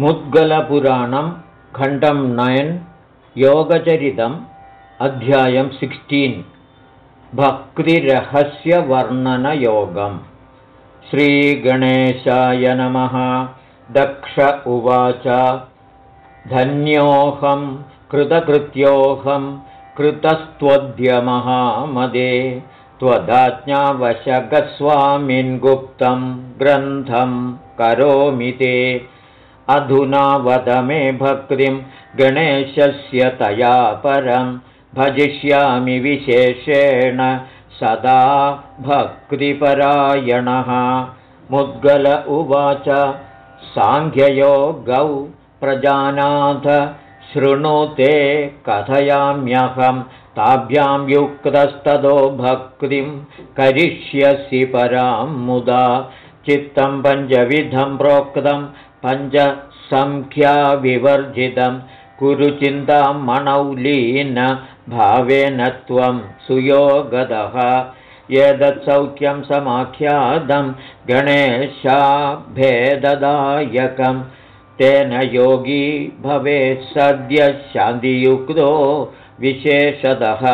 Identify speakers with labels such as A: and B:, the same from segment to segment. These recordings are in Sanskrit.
A: मुद्गलपुराणं खण्डं नयन् योगचरितम् अध्यायं सिक्स्टीन्। भक्तिरहस्यवर्णनयोगम्। श्रीगणेशाय नमः। दक्ष उवाच। धन्योऽहं कृतकृत्योऽहं कृतस्त्वद्यमहामदे। त्वदाज्ञावशगस्वामिन् गुप्तं ग्रन्थं करोमि ते अधुना वद मे भक्तिं गणेशस्य तया परं भजिष्यामि विशेषेण सदा भक्तिपरायणः। मुद्गल उवाच साङ्ख्ययोगौ प्रजानाथ शृणुते कथयाम्यहं। ताभ्यां युक्तस्ततो भक्तिं करिष्यसि परां मुदा चित्तं पञ्चविधं प्रोक्तं पञ्चसङ्ख्याविवर्जितं कुरुचिन्तां मणौलीन भावेन त्वं सुयोगदः। एतत्सौख्यं समाख्यातं गणेशाभेददायकं तेन योगी भवेत् सद्यः शान्तियुक्तो विशेषतः।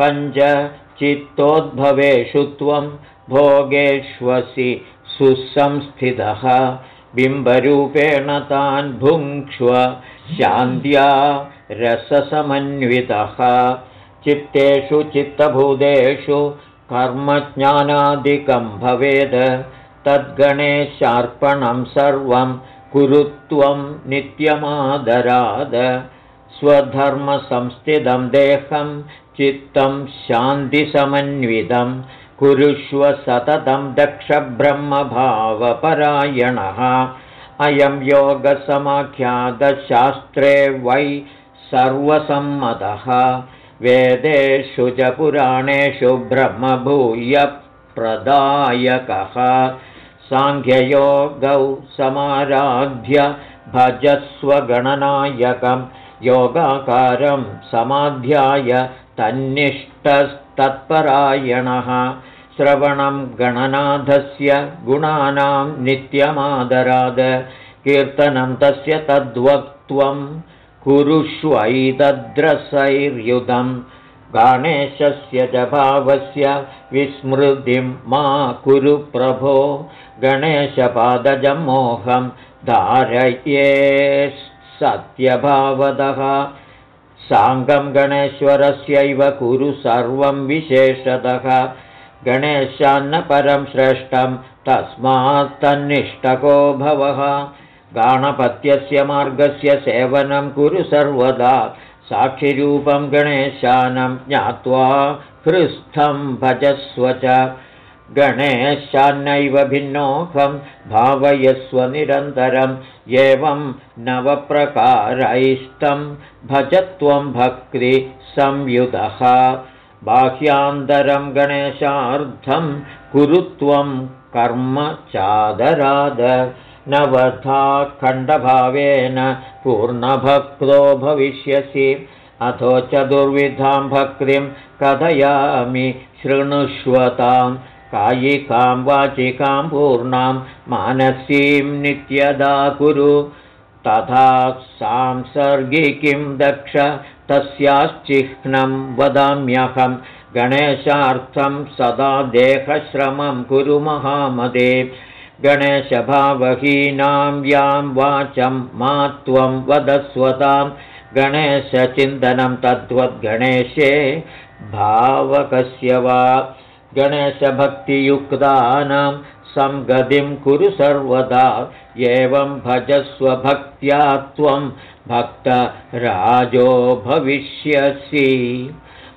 A: पञ्चचित्तोद्भवेषु त्वं भोगेष्वसि सुसंस्थितः बिम्बरूपेण तान् भुङ्क्ष्व शान्त्या रससमन्वितः। चित्तेषु चित्तभूतेषु कर्मज्ञानादिकं भवेद्। तद्गणेशार्पणं सर्वं कुरुत्वं नित्यमादराद। स्वधर्मसंस्थितं देहं चित्तं शान्तिसमन्वितं कुरुष्व सततं दक्षब्रह्मभावपरायणः अयं योगसमाख्यातशास्त्रे वै सर्वसम्मतः। वेदेषु च पुराणेषु ब्रह्मभूयप्रदायकः। साङ्ख्ययोगौ समाराध्य भजस्वगणनायकं योगाकारं समाध्याय तन्निष्ठस्तत्परायणः श्रवणं गणनाथस्य गुणानां नित्यमादराद कीर्तनं तस्य तद्वक्त्वं कुरुष्वैतद्रसैर्युधं गणेशस्य च भावस्य विस्मृतिं मा कुरु प्रभो गणेशपादजं मोहं धारये सत्यभावदः। साङ्गं गणेश्वरस्यैव कुरु सर्वं विशेषतः गणेशान्नपरं श्रेष्ठं तस्मात् तन्निष्ठको भवः। गाणपत्यस्य मार्गस्य सेवनं कुरु सर्वदा। साक्षिरूपं गणेशानं ज्ञात्वा हृस्थं भजस्व च। गणेशान्नैव भिन्नोऽहं भावयस्व निरन्तरम् एवं नवप्रकारैस्तं भजत्वं भक्तिसंयुतः बाह्यान्तरं गणेशार्थं कुरुत्वं कर्म चादराद। नवथा खण्डभावेन पूर्णभक्तो भविष्यसि। अथो चतुर्विधां भक्तिं कथयामि शृणुष्वतां कायिकां वाचिकां पूर्णां मानसीं नित्यदा कुरु तथा सांसर्गिकीं दक्ष? तस्याश्चिह्नं वदाम्यहं। गणेशार्थं सदा देहश्रमं कुरु महामदे। गणेशभावहीनां यां वाचं मा त्वं वदस्वतां गणेशचिन्तनं तद्वद्गणेशे भावकस्य वा। गणेशभक्तियुक्तानां संगतिं कुरु सर्वदा। एवं भजस्वभक्त्या त्वं भक्तराजो भविष्यसि।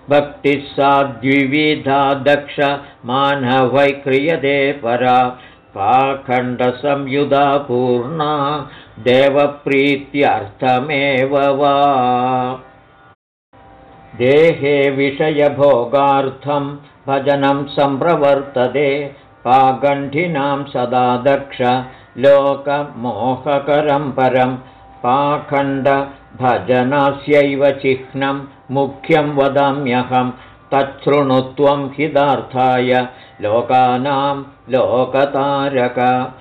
A: भक्तिः सा द्विविधा दक्ष मानवै क्रियते परा। पाखण्डसंयुधा पूर्णा देवप्रीत्यर्थमेव वा। देहे विषयभोगार्थं भजनं सम्प्रवर्तते पाकण्ठिनां सदा दक्ष लोकमोहकरं परं। पाखण्डभजनस्यैव चिह्नं मुख्यं वदाम्यहं। तच्छृणुत्वं हितार्थाय लोकानां लोकतारक।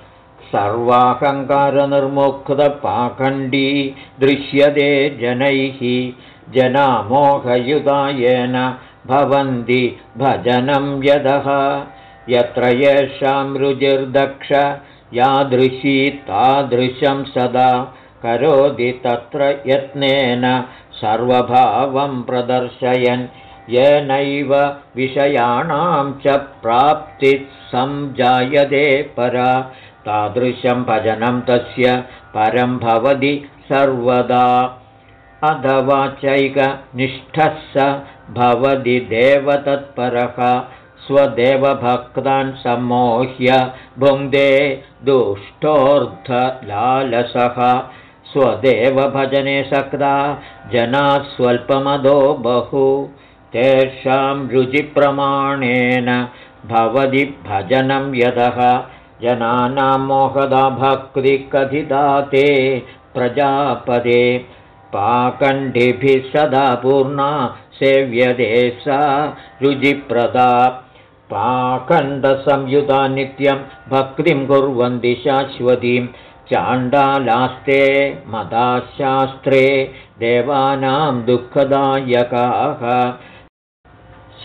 A: सर्वाहङ्कारनिर्मुक्तपाखण्डी दृश्यते जनैः। जनामोहयुतायेन भवन्ति भजनं यदः यत्र येषां रुचिर्दक्ष यादृशी तादृशं सदा करोति तत्र यत्नेन सर्वभावं प्रदर्शयन्। येनैव विषयाणां च प्राप्तिः संजायते परा। तादृशं भजनं तस्य परं भवति सर्वदा। अथवा चैकनिष्ठः स भवति देवतत्परः स्वदेवभक्तान् सम्मोह्य भुङ्क्ते दुष्टोऽर्थलालसः स्वदेवभजने सक्ता जनाः स्वल्पमदो बहु। तेषां रुचिप्रमाणेन भवति भजनं यतः जनानां मोहदा भक्तिकथिता ते प्रजापदे। पाकण्डिभिः सदा पूर्णा सेव्यते सा रुचिप्रदा पाकण्डसंयुता नित्यं भक्तिं कुर्वन्ति शाश्वतीं। चाण्डालास्ते मदाशास्त्रे देवानां दुःखदायकाः।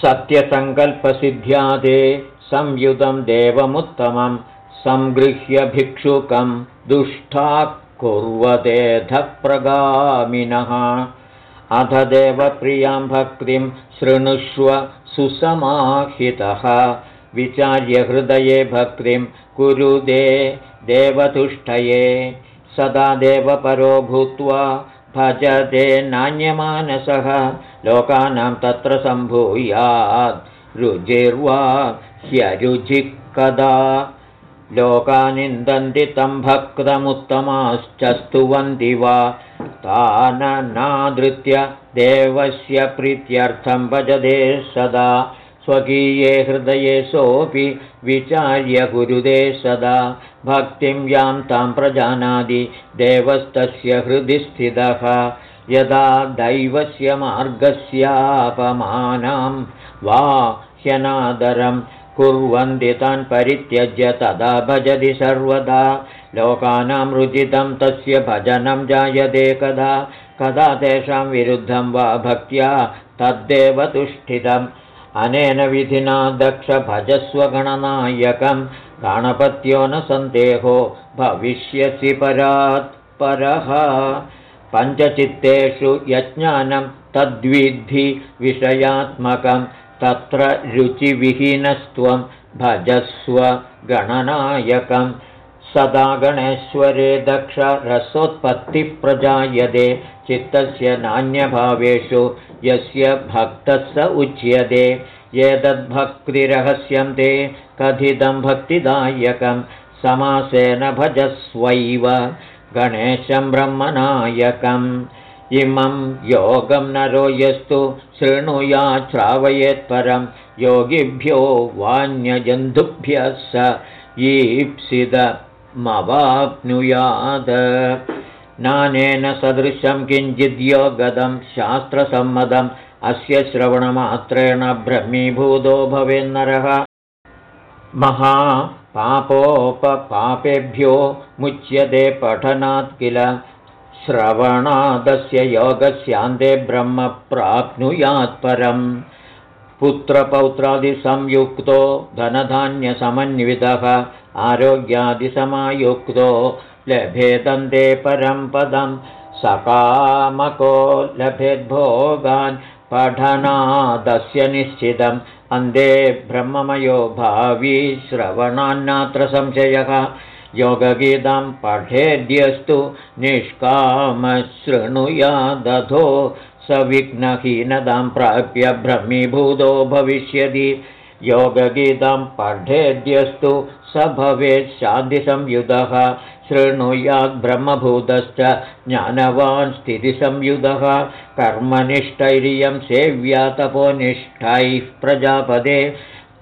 A: सत्यसङ्कल्पसिद्ध्यादे संयुतं देवमुत्तमं सङ्गृह्य भिक्षुकं दुष्टा कुर्वतेऽधप्रगामिनः अथ देवप्रियां भक्तिं शृणुष्व सुसमाहितः। विचार्यहृदये भक्तिं कुरुदे देवतुष्टये। सदा देवपरो भूत्वा भजते नान्यमानसः। लोकानां तत्र सम्भूयात्। रुजिर्वा ह्यरुचिः कदा? लोकानिन्दन्ति तं भक्तमुत्तमाश्च स्तुवन्ति वा ताननादृत्य देवस्य प्रीत्यर्थं भजते सदा। स्वकीये हृदये सोऽपि विचार्य गुरुदे सदा। भक्तिं यां तां प्रजानादि देवस्तस्य हृदि स्थितः। यदा दैवस्य मार्गस्यापमानां वा ह्यनादरं कुर्वन्ति तान् परित्यज्य तदा भजति सर्वदा। लोकानां रुचितं तस्य भजनं जायते कदा। कदा तेषां विरुद्धं वा भक्त्या तद्देव तुष्ठितम् अनेन विधिना दक्षभजस्वगणनायकं गणपत्यो न सन्देहो भविष्यसि परात् परः। पञ्चचित्तेषु यज्ञानं तद्विद्धि विषयात्मकं तत्र रुचिविहीनस्त्वं भजस्व गणनायकं सदा गणेश्वरे दक्षरसोत्पत्तिप्रजायते चित्तस्य नान्यभावेषु यस्य भक्तः स उच्यते। एतद्भक्तिरहस्यं ते कथितं भक्तिदायकं समासेन भजस्वैव गणेशं ब्रह्मनायकम् इमं योगं नरो यस्तु शृणुयाच्छ्रावयेत्परं योगिभ्यो वान्यजन्तुभ्यः स ईप्सितमवाप्नुयात् नानेन सदृशं किञ्चिद्योगदं शास्त्रसम्मतम् अस्य श्रवणमात्रेण ब्रह्मीभूतो भवेन्नरः। महापापोपपापेभ्यो मुच्यते पठनात् किल श्रवणादस्य योगस्यान्ते ब्रह्म प्राप्नुयात् परम्। पुत्रपौत्रादिसंयुक्तो धनधान्यसमन्वितः आरोग्यादिसमायुक्तो लभेदन्ते परं पदं सकामको लभेद्भोगान् पठनादस्य निश्चितम्। अन्ते ब्रह्ममयो भावी श्रवणान्नात्र संशयः योगगीतं पठेद्यस्तु निष्कामशृणुयादधो सविघ्नहीनतां प्राप्य ब्रह्मीभूतो भविष्यति। योगगीतं पठेद्यस्तु स भवेत् शान्तिसंयुतः शृणुयाद्ब्रह्मभूतश्च ज्ञानवान् स्थितिसंयुतः कर्मनिष्ठैर्यं सेव्या तपोनिष्ठैः प्रजापदे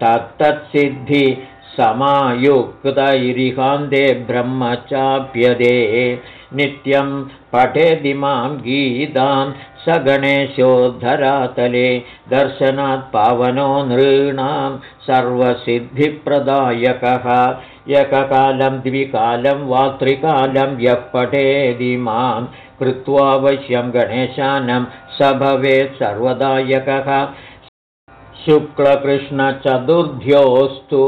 A: तत्तत्सिद्धि समायुक्तैरिहान्ते ब्रह्मचाप्यदे। नित्यं पठेदिमां गीतां स गणेशोद्धरातले दर्शनात् पावनो नृणां सर्वसिद्धिप्रदायकः। एककालं द्विकालं वा त्रिकालं यः पठेदिमां कृत्वावश्यं गणेशानं स भवेत् सर्वदायकः। शुक्लकृष्णचतुर्भ्योऽस्तु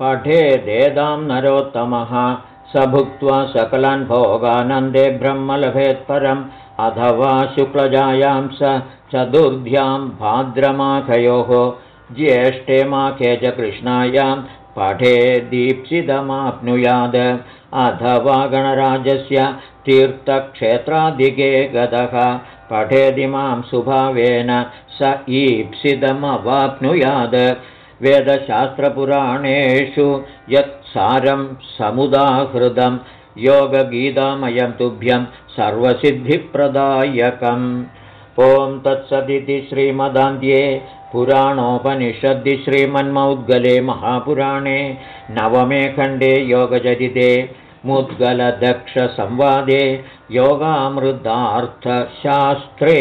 A: पठेदेदां नरोत्तमः। स भुक्त्वा सकलान् भोगानन्दे ब्रह्मलभेत् परम्। अथवा शुक्लजायां स चतुर्भ्यां भाद्रमाखयोः। ज्येष्ठे माखे च कृष्णायां पठे दीप्सितमाप्नुयात्। अथवा गणराजस्य तीर्थक्षेत्राधिके गतः। पठेदिमां सुभावेन स ईप्सितमवाप्नुयात् वेदशास्त्रपुराणेषु यत्सारं समुदाहृतं योगगीतामयं तुभ्यं सर्वसिद्धिप्रदायकम् ॐ तत्सदिति श्रीमदान्ध्ये पुराणोपनिषद्दि श्रीमन्मौद्गले महापुराणे नवमे खण्डे योगचरिते मुद्गलदक्षसंवादे योगामृतार्थशास्त्रे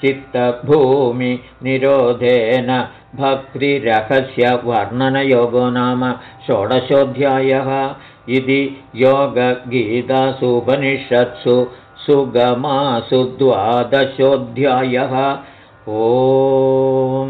A: चित्तभूमिनिरोधेन भक्तिरहस्यवर्णनयोगो नाम षोडशोऽध्यायः। इति योगगीतासूपनिषत्सु सुगमासु द्वादशोऽध्यायः। ओ